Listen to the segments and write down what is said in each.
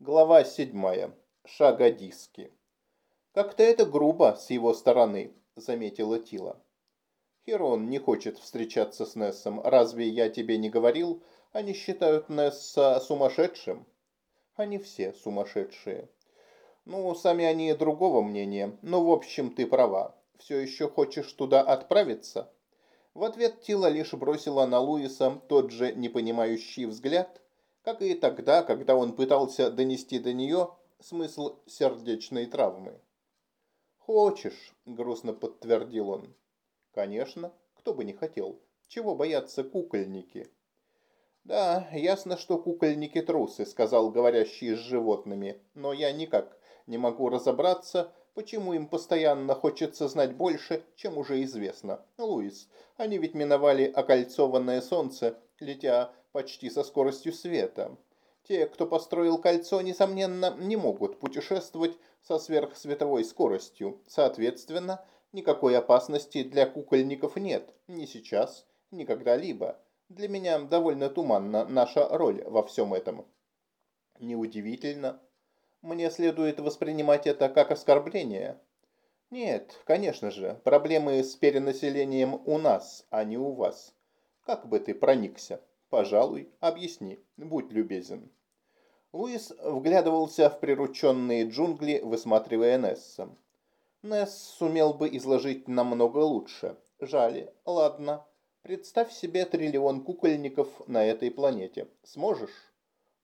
Глава седьмая. Шагодиски. «Как-то это грубо с его стороны», — заметила Тила. «Херон не хочет встречаться с Нессом. Разве я тебе не говорил? Они считают Несса сумасшедшим». «Они все сумасшедшие». «Ну, сами они другого мнения. Ну, в общем, ты права. Все еще хочешь туда отправиться?» В ответ Тила лишь бросила на Луиса тот же непонимающий взгляд, как и тогда, когда он пытался донести до нее смысл сердечной травмы. «Хочешь», — грустно подтвердил он. «Конечно, кто бы не хотел. Чего боятся кукольники?» «Да, ясно, что кукольники трусы», — сказал говорящий с животными, «но я никак не могу разобраться, почему им постоянно хочется знать больше, чем уже известно. Луис, они ведь миновали окольцованное солнце, летя почти со скоростью света. Те, кто построил кольцо, несомненно, не могут путешествовать со сверхсветовой скоростью. Соответственно, никакой опасности для кукольников нет. Ни сейчас, ни когда-либо. Для меня довольно туманна наша роль во всем этом. Неудивительно. Мне следует воспринимать это как оскорбление. Нет, конечно же, проблемы с перенаселением у нас, а не у вас. Как бы ты проникся? Пожалуй, объясни, будь любезен. Луис вглядывался в прирученные джунгли, высматривая Несса. Несс сумел бы изложить намного лучше. Жаль, ладно. Представь себе триллион кукольников на этой планете. Сможешь?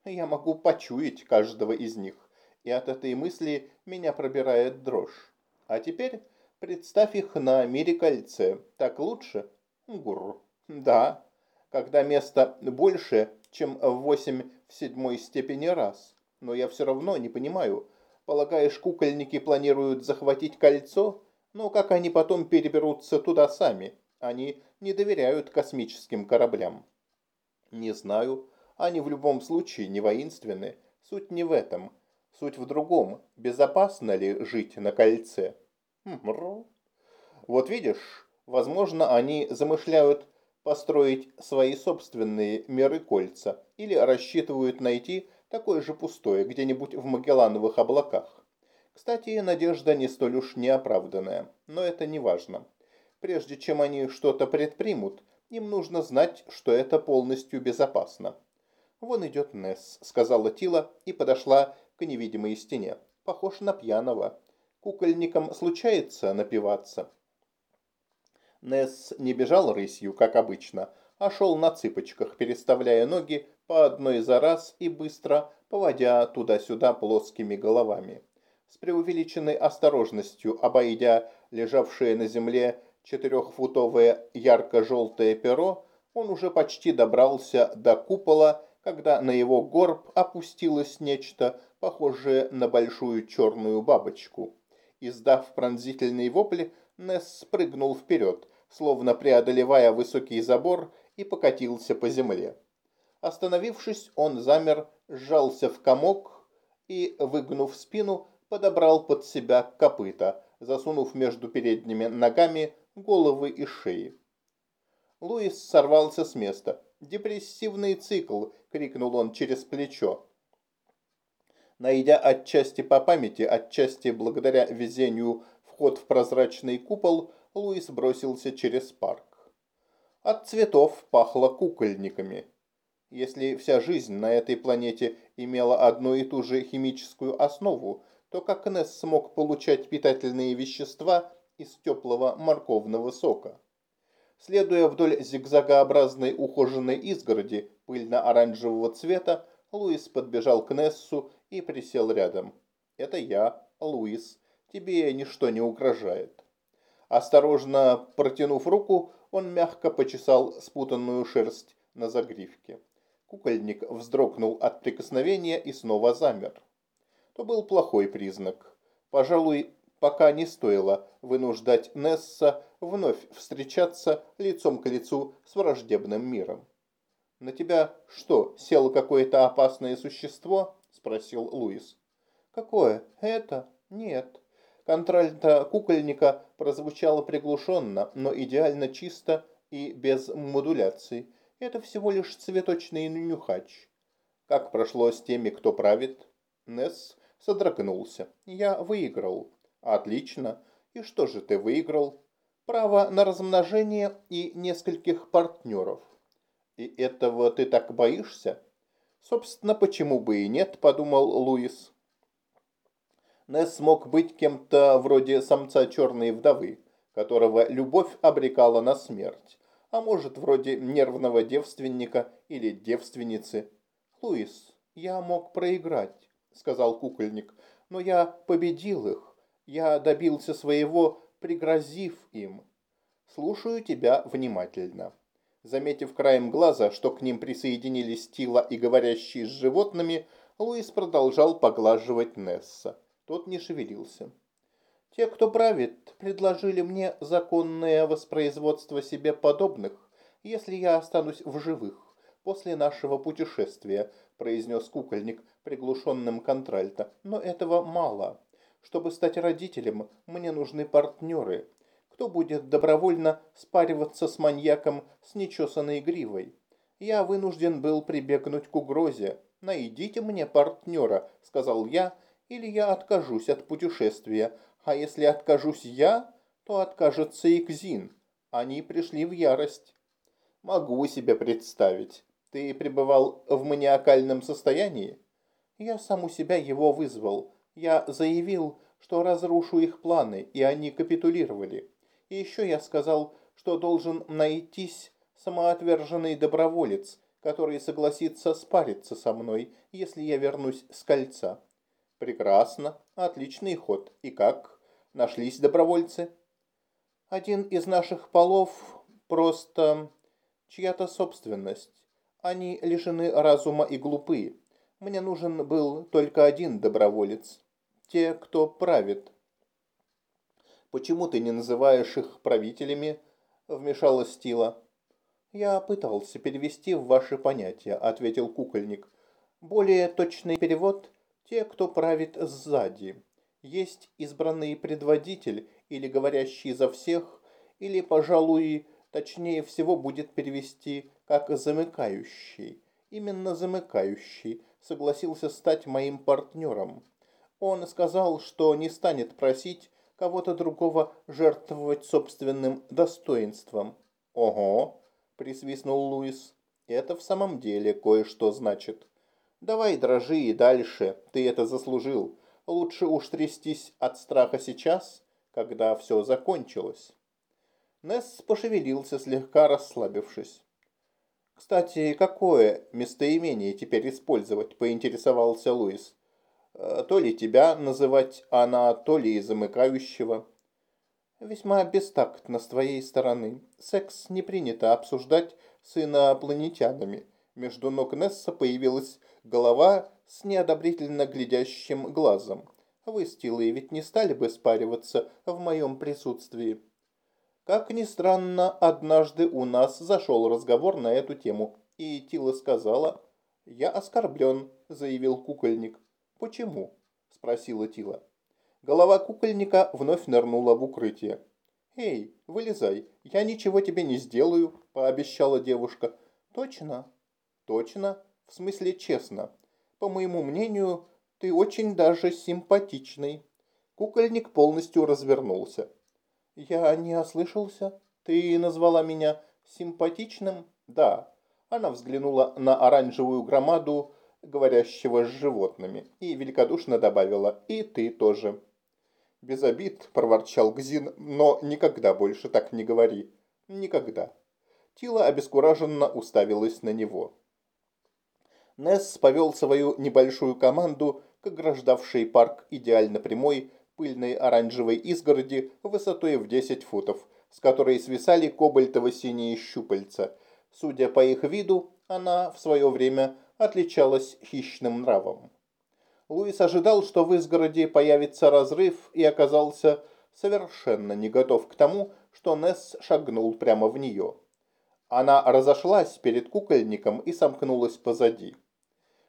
Я могу почуять каждого из них, и от этой мысли меня пробирает дрожь. А теперь представь их на мире кольце. Так лучше? Гур. Да, когда место больше, чем в 8 в седьмой степени раз. Но я все равно не понимаю. Полагаешь, кукольники планируют захватить кольцо? Но как они потом переберутся туда сами? Они не доверяют космическим кораблям. Не знаю. Они в любом случае не воинственны. Суть не в этом. Суть в другом. Безопасно ли жить на кольце? Хм, вот видишь, возможно, они замышляют построить свои собственные меры кольца или рассчитывают найти такое же пустое где-нибудь в Магеллановых облаках. Кстати, надежда не столь уж неоправданная, но это не важно. Прежде чем они что-то предпримут, им нужно знать, что это полностью безопасно. «Вон идет Несс», — сказала Тила и подошла к невидимой стене. «Похож на пьяного. Кукольникам случается напиваться». Несс не бежал рысью, как обычно, а шел на цыпочках, переставляя ноги по одной за раз и быстро поводя туда-сюда плоскими головами. С преувеличенной осторожностью, обойдя лежавшее на земле четырехфутовое ярко-желтое перо, он уже почти добрался до купола, когда на его горб опустилось нечто, похожее на большую черную бабочку. Издав пронзительный вопль, Несс спрыгнул вперед, словно преодолевая высокий забор, и покатился по земле. Остановившись, он замер, сжался в комок и, выгнув спину, подобрал под себя копыта, засунув между передними ногами головы и шеи. Луис сорвался с места. «Депрессивный цикл!» — крикнул он через плечо. Найдя отчасти по памяти, отчасти благодаря везению вход в прозрачный купол, Луис бросился через парк. От цветов пахло кукольниками. Если вся жизнь на этой планете имела одну и ту же химическую основу, то как Несс смог получать питательные вещества из теплого морковного сока? Следуя вдоль зигзагообразной ухоженной изгороди пыльно-оранжевого цвета, Луис подбежал к Нессу и присел рядом. «Это я, Луис. Тебе ничто не угрожает». Осторожно протянув руку, он мягко почесал спутанную шерсть на загривке. Кукольник вздрогнул от прикосновения и снова замер. То был плохой признак. Пожалуй, пока не стоило вынуждать Несса вновь встречаться лицом к лицу с враждебным миром. «На тебя что, село какое-то опасное существо?» – спросил Луис. «Какое? Это? Нет. Контральта кукольника прозвучала приглушенно, но идеально чисто и без модуляций. Это всего лишь цветочный нюхач. Как прошло с теми, кто правит? Несс содрогнулся. «Я выиграл». «Отлично. И что же ты выиграл?» «Право на размножение и нескольких партнеров». «И этого ты так боишься?» «Собственно, почему бы и нет», — подумал Луис. Несс мог быть кем-то вроде самца черной вдовы, которого любовь обрекала на смерть, а может, вроде нервного девственника или девственницы. «Луис, я мог проиграть», — сказал кукольник, — «но я победил их. Я добился своего, пригрозив им. Слушаю тебя внимательно». Заметив краем глаза, что к ним присоединились Тила и говорящие с животными, Луис продолжал поглаживать Несса. Тот не шевелился. Те, кто правит, предложили мне законное воспроизводство себе подобных, если я останусь в живых после нашего путешествия, произнес кукольник приглушенным контральто. Но этого мало. Чтобы стать родителем, мне нужны партнеры. Кто будет добровольно спариваться с маньяком с нечесанной гривой? Я вынужден был прибегнуть к угрозе. «Найдите мне партнера», — сказал я, или я откажусь от путешествия, а если откажусь я, то откажется и Кзин. Они пришли в ярость. Могу себе представить. Ты пребывал в маниакальном состоянии? Я сам у себя его вызвал. Я заявил, что разрушу их планы, и они капитулировали. И еще я сказал, что должен найтись самоотверженный доброволец, который согласится спариться со мной, если я вернусь с кольца. Прекрасно, отличный ход. И как? Нашлись добровольцы? Один из наших полов просто чья-то собственность. Они лишены разума и глупы. Мне нужен был только один доброволец. Те, кто правит. Почему ты не называешь их правителями? Вмешалась Тила. Я пытался перевести в ваши понятия, ответил кукольник. Более точный перевод те, кто правит сзади. Есть избранный предводитель или говорящий за всех, или, пожалуй, точнее всего будет перевести как замыкающий. Именно замыкающий согласился стать моим партнером. Он сказал, что не станет просить кого-то другого жертвовать собственным достоинством. «Ого!» – присвистнул Луис. «Это в самом деле кое-что значит». Давай дрожи и дальше, ты это заслужил. Лучше уж трястись от страха сейчас, когда все закончилось. Несс пошевелился, слегка расслабившись. «Кстати, какое местоимение теперь использовать?» – поинтересовался Луис. «Э, «То ли тебя называть она, то ли замыкающего». «Весьма бестактно с твоей стороны. Секс не принято обсуждать с инопланетянами». Между ног Несса появилась голова с неодобрительно глядящим глазом. Вы с ведь не стали бы спариваться в моем присутствии. Как ни странно, однажды у нас зашел разговор на эту тему, и Тила сказала, «Я оскорблен», — заявил кукольник. «Почему?» — спросила Тила. Голова кукольника вновь нырнула в укрытие. «Эй, вылезай, я ничего тебе не сделаю», — пообещала девушка. «Точно?» «Точно?» В смысле честно. По моему мнению, ты очень даже симпатичный. Кукольник полностью развернулся. Я не ослышался? Ты назвала меня симпатичным? Да. Она взглянула на оранжевую громаду, говорящего с животными, и великодушно добавила «И ты тоже». «Без обид», – проворчал Гзин, – «но никогда больше так не говори. Никогда». Тила обескураженно уставилась на него. Несс повел свою небольшую команду к ограждавшей парк идеально прямой пыльной оранжевой изгороди высотой в 10 футов, с которой свисали кобальтово-синие щупальца. Судя по их виду, она в свое время отличалась хищным нравом. Луис ожидал, что в изгороди появится разрыв, и оказался совершенно не готов к тому, что Несс шагнул прямо в нее. Она разошлась перед кукольником и сомкнулась позади.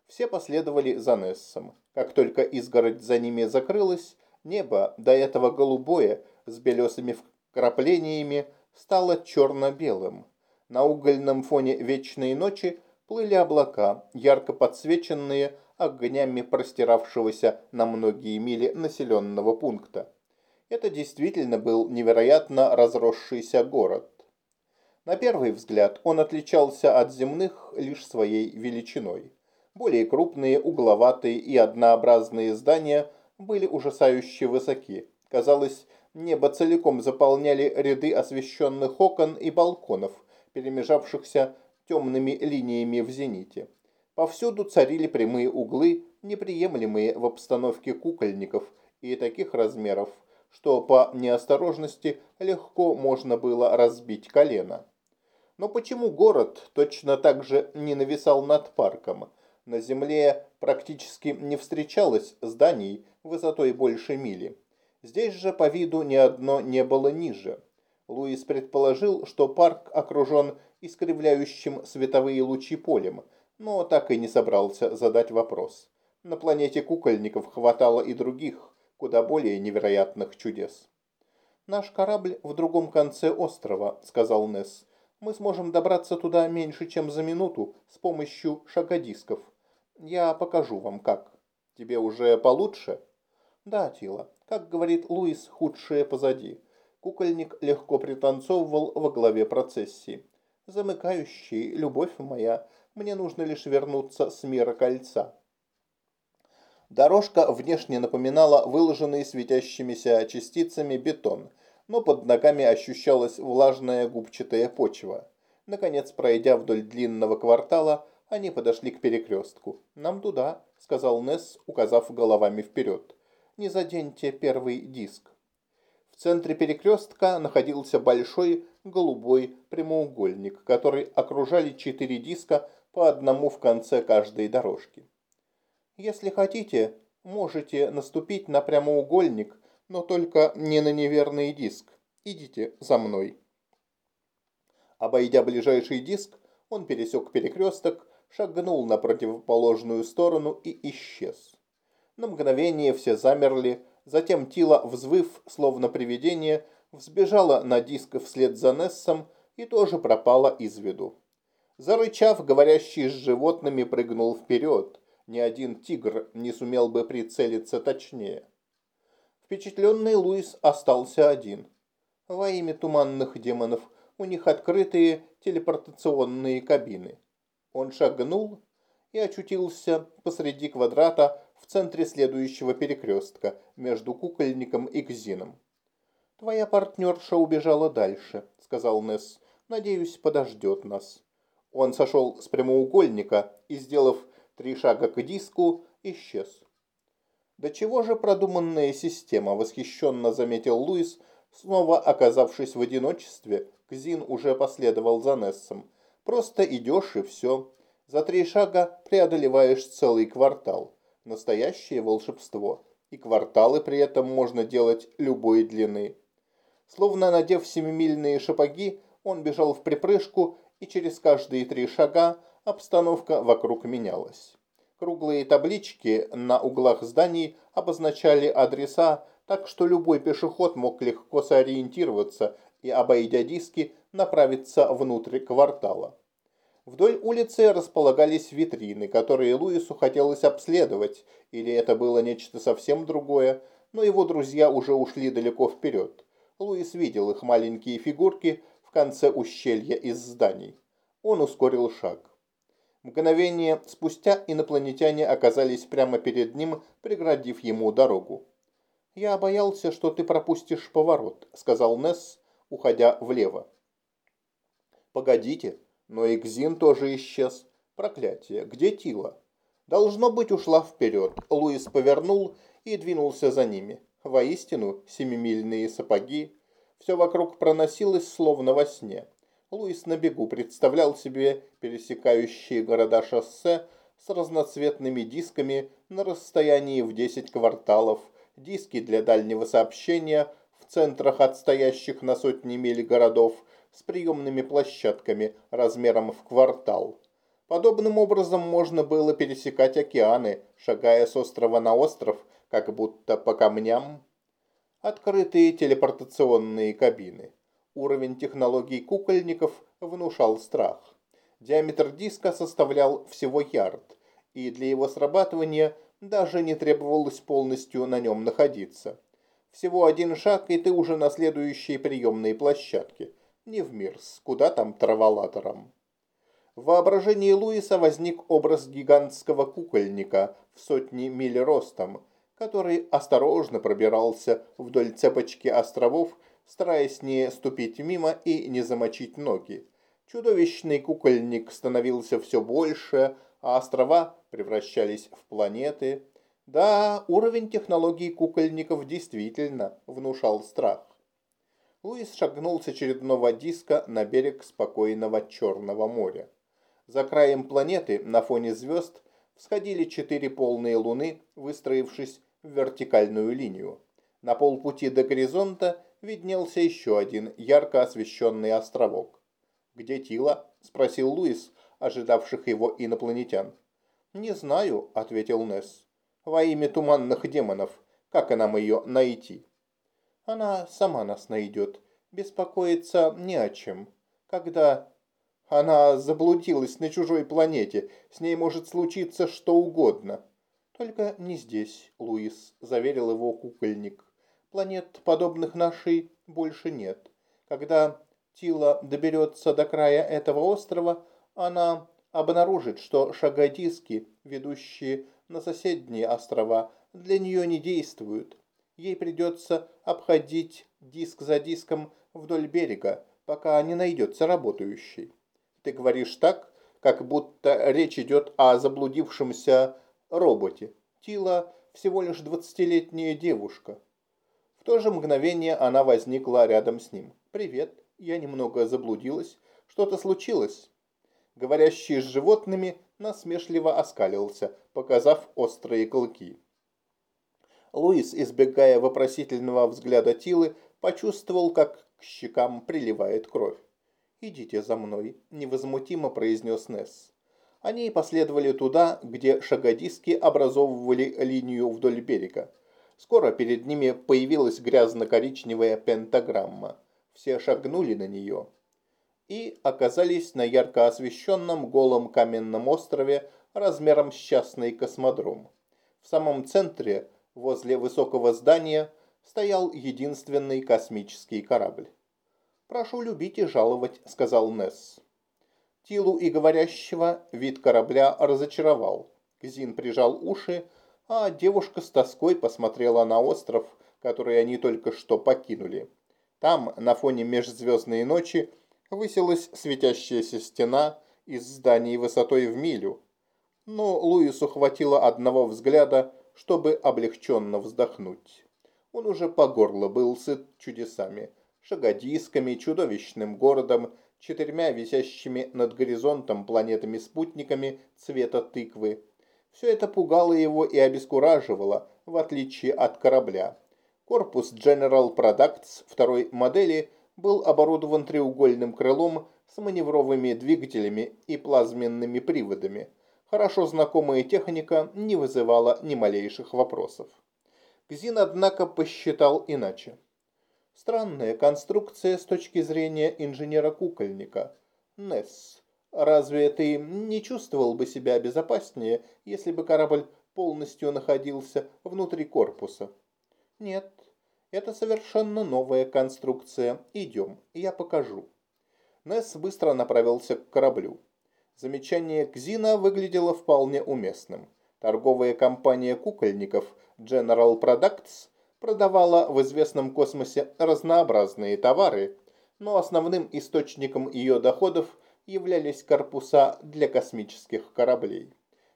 Все последовали за Нессом. Как только изгородь за ними закрылась, небо, до этого голубое, с белесыми вкраплениями, стало черно-белым. На угольном фоне вечной ночи плыли облака, ярко подсвеченные огнями простиравшегося на многие мили населенного пункта. Это действительно был невероятно разросшийся город. На первый взгляд он отличался от земных лишь своей величиной. Более крупные, угловатые и однообразные здания были ужасающе высоки. Казалось, небо целиком заполняли ряды освещенных окон и балконов, перемежавшихся темными линиями в зените. Повсюду царили прямые углы, неприемлемые в обстановке кукольников и таких размеров, что по неосторожности легко можно было разбить колено. Но почему город точно так же не нависал над парком? На земле практически не встречалось зданий высотой больше мили. Здесь же по виду ни одно не было ниже. Луис предположил, что парк окружен искривляющим световые лучи полем, но так и не собрался задать вопрос. На планете кукольников хватало и других, куда более невероятных чудес. «Наш корабль в другом конце острова», — сказал Несс. «Мы сможем добраться туда меньше, чем за минуту с помощью шагодисков. Я покажу вам, как. Тебе уже получше? Да, Тила. Как говорит Луис, худшее позади. Кукольник легко пританцовывал во главе процессии. Замыкающий, любовь моя, мне нужно лишь вернуться с мира кольца. Дорожка внешне напоминала выложенный светящимися частицами бетон, но под ногами ощущалась влажная губчатая почва. Наконец, пройдя вдоль длинного квартала, они подошли к перекрестку. «Нам туда», — сказал Несс, указав головами вперед. «Не заденьте первый диск». В центре перекрестка находился большой голубой прямоугольник, который окружали четыре диска по одному в конце каждой дорожки. Если хотите, можете наступить на прямоугольник, но только не на неверный диск. Идите за мной. Обойдя ближайший диск, он пересек перекресток, шагнул на противоположную сторону и исчез. На мгновение все замерли, затем Тила, взвыв, словно привидение, взбежала на диск вслед за Нессом и тоже пропала из виду. Зарычав, говорящий с животными прыгнул вперед. Ни один тигр не сумел бы прицелиться точнее. Впечатленный Луис остался один. Во имя туманных демонов у них открытые телепортационные кабины. Он шагнул и очутился посреди квадрата в центре следующего перекрестка между кукольником и Кзином. «Твоя партнерша убежала дальше», — сказал Несс. «Надеюсь, подождет нас». Он сошел с прямоугольника и, сделав три шага к диску, исчез. «Да чего же продуманная система?» – восхищенно заметил Луис, снова оказавшись в одиночестве. Кзин уже последовал за Нессом. Просто идешь и все. За три шага преодолеваешь целый квартал. Настоящее волшебство. И кварталы при этом можно делать любой длины. Словно надев семимильные шапоги, он бежал в припрыжку, и через каждые три шага обстановка вокруг менялась. Круглые таблички на углах зданий обозначали адреса, так что любой пешеход мог легко сориентироваться и, обойдя диски, направиться внутрь квартала. Вдоль улицы располагались витрины, которые Луису хотелось обследовать, или это было нечто совсем другое, но его друзья уже ушли далеко вперед. Луис видел их маленькие фигурки в конце ущелья из зданий. Он ускорил шаг. Мгновение спустя инопланетяне оказались прямо перед ним, преградив ему дорогу. «Я боялся, что ты пропустишь поворот», — сказал Несс, уходя влево. «Погодите, но Экзин тоже исчез. Проклятие, где Тила?» Должно быть, ушла вперед. Луис повернул и двинулся за ними. Воистину, семимильные сапоги. Все вокруг проносилось, словно во сне. Луис на бегу представлял себе пересекающие города шоссе с разноцветными дисками на расстоянии в 10 кварталов, диски для дальнего сообщения – в центрах отстоящих на сотни миль городов с приемными площадками размером в квартал. Подобным образом можно было пересекать океаны, шагая с острова на остров, как будто по камням. Открытые телепортационные кабины. Уровень технологий кукольников внушал страх. Диаметр диска составлял всего ярд, и для его срабатывания даже не требовалось полностью на нем находиться. Всего один шаг, и ты уже на следующей приемной площадке. Не в Мирс, куда там траволатором. В воображении Луиса возник образ гигантского кукольника в сотни миль ростом, который осторожно пробирался вдоль цепочки островов, стараясь не ступить мимо и не замочить ноги. Чудовищный кукольник становился все больше, а острова превращались в планеты. Да, уровень технологий кукольников действительно внушал страх. Луис шагнул с очередного диска на берег спокойного Черного моря. За краем планеты на фоне звезд всходили четыре полные луны, выстроившись в вертикальную линию. На полпути до горизонта виднелся еще один ярко освещенный островок. «Где Тила?» – спросил Луис, ожидавших его инопланетян. «Не знаю», – ответил Несс. «Во имя туманных демонов, как нам ее найти?» «Она сама нас найдет. Беспокоиться не о чем. Когда она заблудилась на чужой планете, с ней может случиться что угодно». «Только не здесь, Луис», – заверил его кукольник. «Планет, подобных нашей, больше нет. Когда Тила доберется до края этого острова, она обнаружит, что шагодиски, ведущие на соседние острова, для нее не действуют. Ей придется обходить диск за диском вдоль берега, пока не найдется работающий. Ты говоришь так, как будто речь идет о заблудившемся роботе. Тила всего лишь двадцатилетняя девушка. В то же мгновение она возникла рядом с ним. «Привет, я немного заблудилась. Что-то случилось?» говорящий с животными, насмешливо оскалился, показав острые клыки. Луис, избегая вопросительного взгляда Тилы, почувствовал, как к щекам приливает кровь. «Идите за мной», – невозмутимо произнес Несс. Они последовали туда, где шагодиски образовывали линию вдоль берега. Скоро перед ними появилась грязно-коричневая пентаграмма. Все шагнули на нее и оказались на ярко освещенном голом каменном острове размером с частный космодром. В самом центре, возле высокого здания, стоял единственный космический корабль. «Прошу любить и жаловать», — сказал Несс. Тилу и говорящего вид корабля разочаровал. Зин прижал уши, а девушка с тоской посмотрела на остров, который они только что покинули. Там, на фоне межзвездной ночи, высилась светящаяся стена из зданий высотой в милю. Но Луису хватило одного взгляда, чтобы облегченно вздохнуть. Он уже по горло был сыт чудесами, шагодисками, чудовищным городом, четырьмя висящими над горизонтом планетами-спутниками цвета тыквы. Все это пугало его и обескураживало, в отличие от корабля. Корпус General Products второй модели был оборудован треугольным крылом с маневровыми двигателями и плазменными приводами. Хорошо знакомая техника не вызывала ни малейших вопросов. Гзин, однако, посчитал иначе. Странная конструкция с точки зрения инженера-кукольника. Несс, разве ты не чувствовал бы себя безопаснее, если бы корабль полностью находился внутри корпуса? Нет, это совершенно новая конструкция. Идем, я покажу. Несс быстро направился к кораблю. Замечание Кзина выглядело вполне уместным. Торговая компания кукольников General Products продавала в известном космосе разнообразные товары, но основным источником ее доходов являлись корпуса для космических кораблей.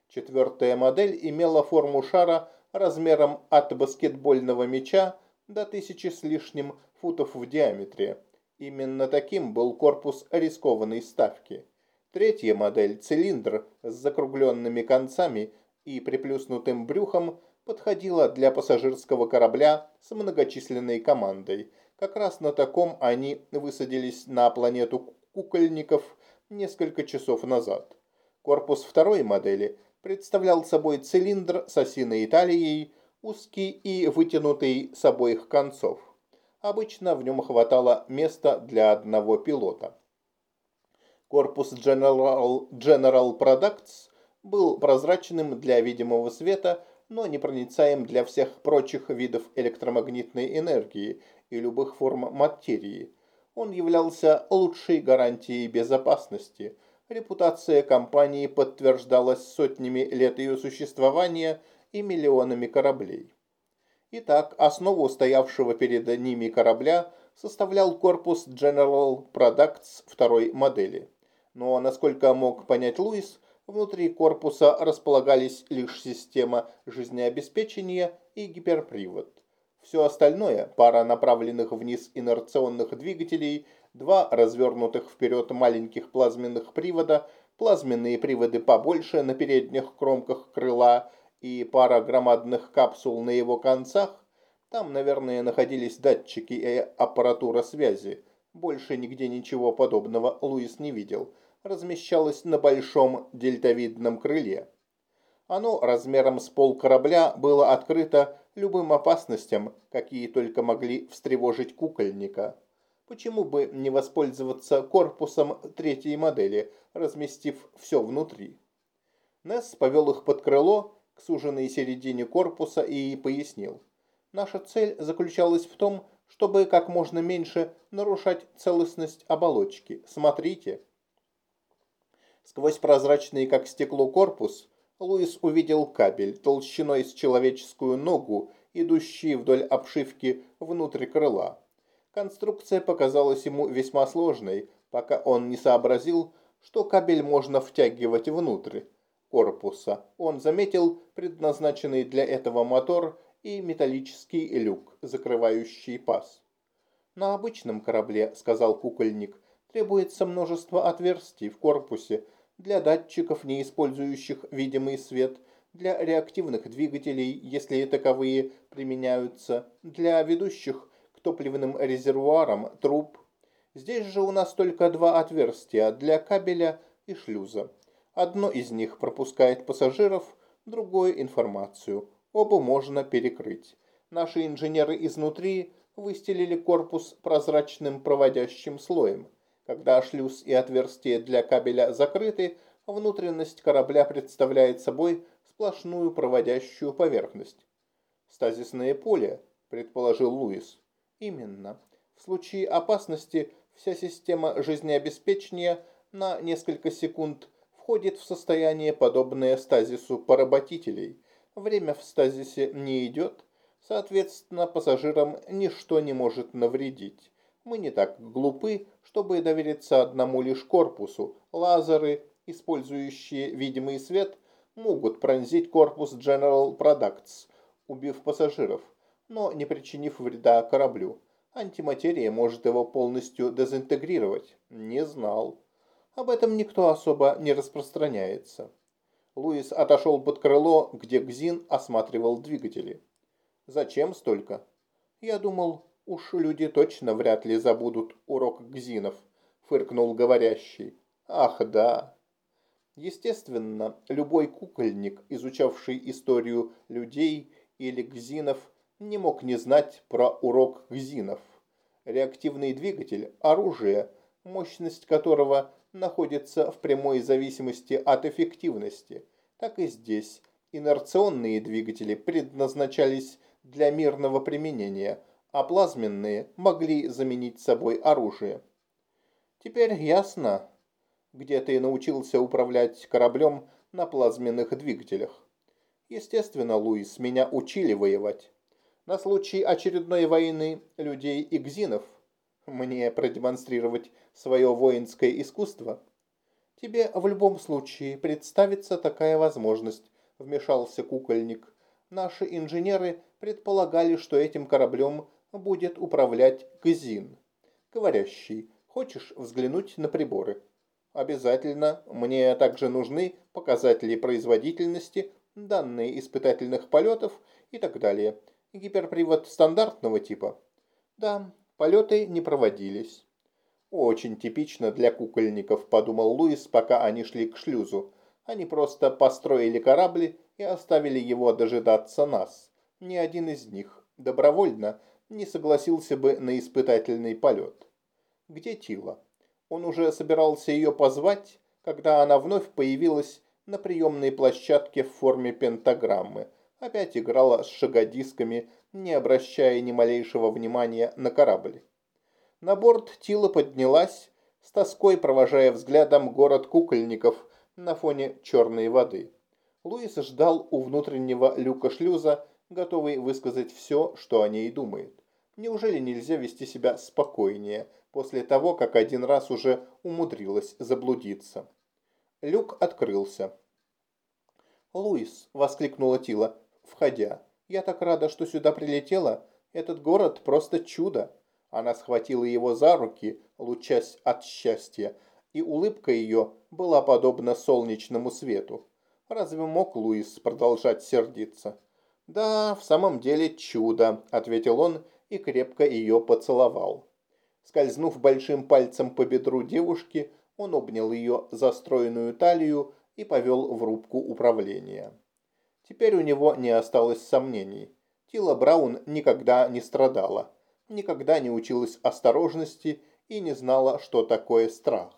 Четвертая модель имела форму шара размером от баскетбольного мяча до тысячи с лишним футов в диаметре. Именно таким был корпус рискованной ставки. Третья модель, цилиндр с закругленными концами и приплюснутым брюхом, подходила для пассажирского корабля с многочисленной командой. Как раз на таком они высадились на планету кукольников несколько часов назад. Корпус второй модели представлял собой цилиндр с осиной талией, узкий и вытянутый с обоих концов. Обычно в нем хватало места для одного пилота. Корпус General, General Products был прозрачным для видимого света, но непроницаем для всех прочих видов электромагнитной энергии и любых форм материи. Он являлся лучшей гарантией безопасности. Репутация компании подтверждалась сотнями лет ее существования и миллионами кораблей. Итак, основу стоявшего перед ними корабля составлял корпус General Products второй модели. Но, насколько мог понять Луис, внутри корпуса располагались лишь система жизнеобеспечения и гиперпривод. Все остальное, пара направленных вниз инерционных двигателей, два развернутых вперед маленьких плазменных привода, плазменные приводы побольше на передних кромках крыла и пара громадных капсул на его концах, там, наверное, находились датчики и аппаратура связи. Больше нигде ничего подобного Луис не видел. Размещалось на большом дельтовидном крыле. Оно размером с пол корабля было открыто любым опасностям, какие только могли встревожить кукольника. Почему бы не воспользоваться корпусом третьей модели, разместив все внутри? Несс повел их под крыло к суженной середине корпуса и пояснил. Наша цель заключалась в том, чтобы как можно меньше нарушать целостность оболочки. Смотрите. Сквозь прозрачный, как стекло, корпус Луис увидел кабель толщиной с человеческую ногу, идущий вдоль обшивки внутрь крыла. Конструкция показалась ему весьма сложной, пока он не сообразил, что кабель можно втягивать внутрь корпуса. Он заметил предназначенный для этого мотор и металлический люк, закрывающий паз. «На обычном корабле, — сказал кукольник, — требуется множество отверстий в корпусе для датчиков, не использующих видимый свет, для реактивных двигателей, если таковые применяются, для ведущих к топливным резервуарам труб. Здесь же у нас только два отверстия для кабеля и шлюза. Одно из них пропускает пассажиров, другое – информацию. Оба можно перекрыть. Наши инженеры изнутри выстелили корпус прозрачным проводящим слоем. Когда шлюз и отверстие для кабеля закрыты, внутренность корабля представляет собой сплошную проводящую поверхность. «Стазисное поле», – предположил Луис. «Именно. В случае опасности вся система жизнеобеспечения на несколько секунд входит в состояние, подобное стазису поработителей – время в стазисе не идет, соответственно, пассажирам ничто не может навредить. Мы не так глупы, чтобы довериться одному лишь корпусу. Лазеры, использующие видимый свет, могут пронзить корпус General Products, убив пассажиров, но не причинив вреда кораблю. Антиматерия может его полностью дезинтегрировать. Не знал. Об этом никто особо не распространяется. Луис отошел под крыло, где Гзин осматривал двигатели. «Зачем столько?» «Я думал, уж люди точно вряд ли забудут урок Гзинов», — фыркнул говорящий. «Ах, да». Естественно, любой кукольник, изучавший историю людей или Гзинов, не мог не знать про урок Гзинов. Реактивный двигатель – оружие, мощность которого находится в прямой зависимости от эффективности, так и здесь инерционные двигатели предназначались для мирного применения, а плазменные могли заменить собой оружие. Теперь ясно, где ты научился управлять кораблем на плазменных двигателях. Естественно, Луис, меня учили воевать. На случай очередной войны людей и гзинов – мне продемонстрировать свое воинское искусство? Тебе в любом случае представится такая возможность, вмешался кукольник. Наши инженеры предполагали, что этим кораблем будет управлять Гзин. Говорящий, хочешь взглянуть на приборы? Обязательно. Мне также нужны показатели производительности, данные испытательных полетов и так далее. Гиперпривод стандартного типа? Да, Полеты не проводились. Очень типично для кукольников, подумал Луис, пока они шли к шлюзу. Они просто построили корабль и оставили его дожидаться нас. Ни один из них добровольно не согласился бы на испытательный полет. Где Тила? Он уже собирался ее позвать, когда она вновь появилась на приемной площадке в форме пентаграммы. Опять играла с шагодисками, не обращая ни малейшего внимания на корабль. На борт Тила поднялась, с тоской провожая взглядом город кукольников на фоне черной воды. Луис ждал у внутреннего люка шлюза, готовый высказать все, что о ней думает. Неужели нельзя вести себя спокойнее после того, как один раз уже умудрилась заблудиться? Люк открылся. «Луис!» – воскликнула Тила, входя. «Я так рада, что сюда прилетела. Этот город просто чудо!» Она схватила его за руки, лучась от счастья, и улыбка ее была подобна солнечному свету. Разве мог Луис продолжать сердиться? «Да, в самом деле чудо», – ответил он и крепко ее поцеловал. Скользнув большим пальцем по бедру девушки, он обнял ее за стройную талию и повел в рубку управления. Теперь у него не осталось сомнений. Тила Браун никогда не страдала, никогда не училась осторожности и не знала, что такое страх.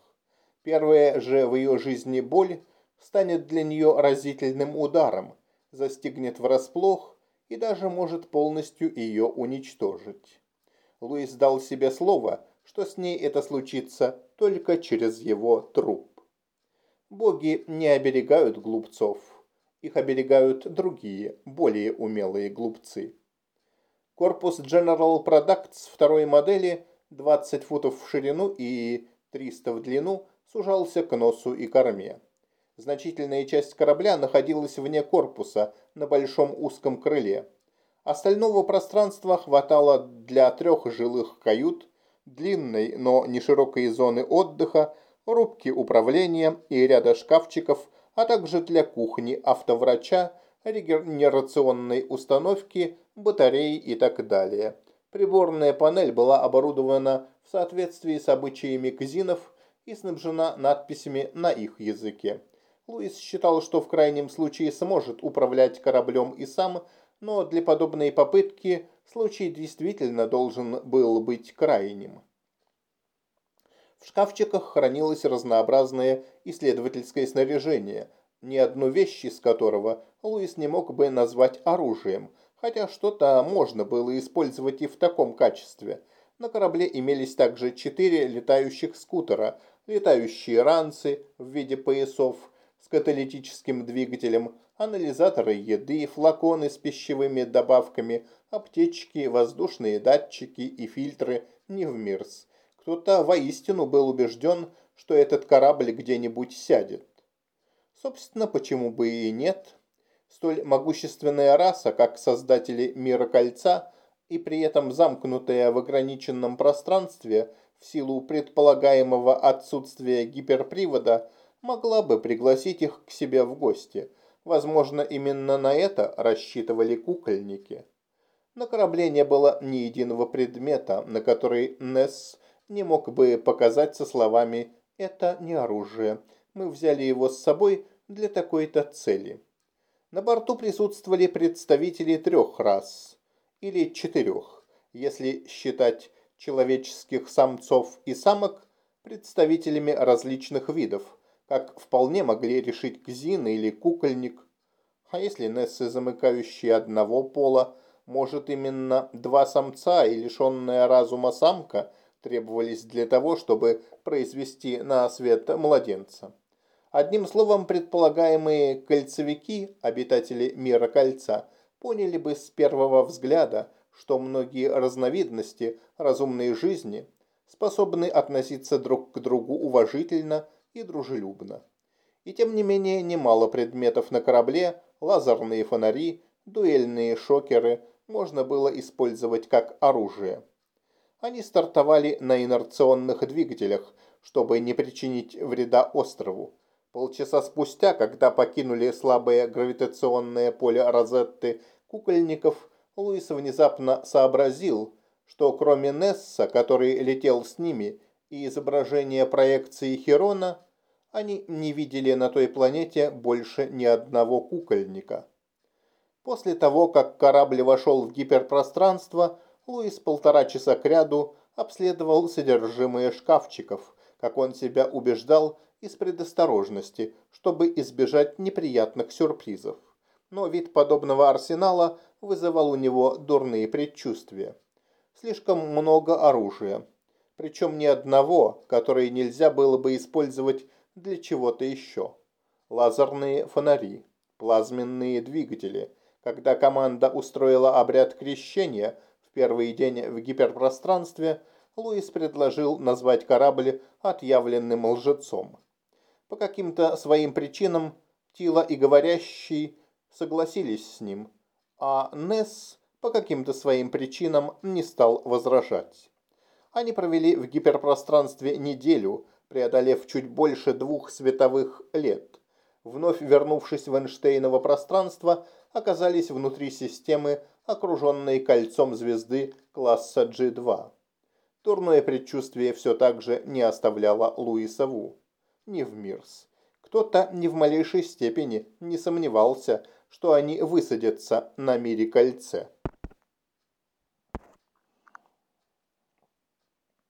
Первая же в ее жизни боль станет для нее разительным ударом, застигнет врасплох и даже может полностью ее уничтожить. Луис дал себе слово, что с ней это случится только через его труп. Боги не оберегают глупцов. Их оберегают другие, более умелые глупцы. Корпус General Products второй модели 20 футов в ширину и 300 в длину сужался к носу и корме. Значительная часть корабля находилась вне корпуса, на большом узком крыле. Остального пространства хватало для трех жилых кают, длинной, но не широкой зоны отдыха, рубки управления и ряда шкафчиков, а также для кухни, автоврача, регенерационной установки, батареи и так далее. Приборная панель была оборудована в соответствии с обычаями кзинов и снабжена надписями на их языке. Луис считал, что в крайнем случае сможет управлять кораблем и сам, но для подобной попытки случай действительно должен был быть крайним. В шкафчиках хранилось разнообразное исследовательское снаряжение, ни одну вещь из которого Луис не мог бы назвать оружием, хотя что-то можно было использовать и в таком качестве. На корабле имелись также четыре летающих скутера, летающие ранцы в виде поясов с каталитическим двигателем, анализаторы еды, флаконы с пищевыми добавками, аптечки, воздушные датчики и фильтры не в мирс. Кто-то воистину был убежден, что этот корабль где-нибудь сядет. Собственно, почему бы и нет? Столь могущественная раса, как создатели Мира Кольца, и при этом замкнутая в ограниченном пространстве в силу предполагаемого отсутствия гиперпривода, могла бы пригласить их к себе в гости. Возможно, именно на это рассчитывали кукольники. На корабле не было ни единого предмета, на который Несс не мог бы показать со словами «это не оружие, мы взяли его с собой для такой-то цели». На борту присутствовали представители трех рас, или четырех, если считать человеческих самцов и самок представителями различных видов, как вполне могли решить Кзин или Кукольник. А если Нессы, замыкающие одного пола, может именно два самца и лишенная разума самка – требовались для того, чтобы произвести на свет младенца. Одним словом, предполагаемые кольцевики, обитатели мира кольца, поняли бы с первого взгляда, что многие разновидности разумной жизни способны относиться друг к другу уважительно и дружелюбно. И тем не менее немало предметов на корабле, лазерные фонари, дуэльные шокеры можно было использовать как оружие. Они стартовали на инерционных двигателях, чтобы не причинить вреда острову. Полчаса спустя, когда покинули слабое гравитационное поле Розетты кукольников, Луис внезапно сообразил, что кроме Несса, который летел с ними, и изображения проекции Херона, они не видели на той планете больше ни одного кукольника. После того, как корабль вошел в гиперпространство, Луис полтора часа кряду обследовал содержимое шкафчиков, как он себя убеждал, из предосторожности, чтобы избежать неприятных сюрпризов. Но вид подобного арсенала вызывал у него дурные предчувствия. Слишком много оружия, причем ни одного, которое нельзя было бы использовать для чего-то еще. Лазерные фонари, плазменные двигатели. Когда команда устроила обряд крещения первый день в гиперпространстве, Луис предложил назвать корабль отъявленным лжецом. По каким-то своим причинам Тила и Говорящий согласились с ним, а Несс по каким-то своим причинам не стал возражать. Они провели в гиперпространстве неделю, преодолев чуть больше двух световых лет. Вновь вернувшись в Эйнштейново пространство, оказались внутри системы, окруженной кольцом звезды класса G2. Турное предчувствие все так же не оставляло Луиса Ву. Не в Мирс. Кто-то ни в малейшей степени не сомневался, что они высадятся на мире кольце.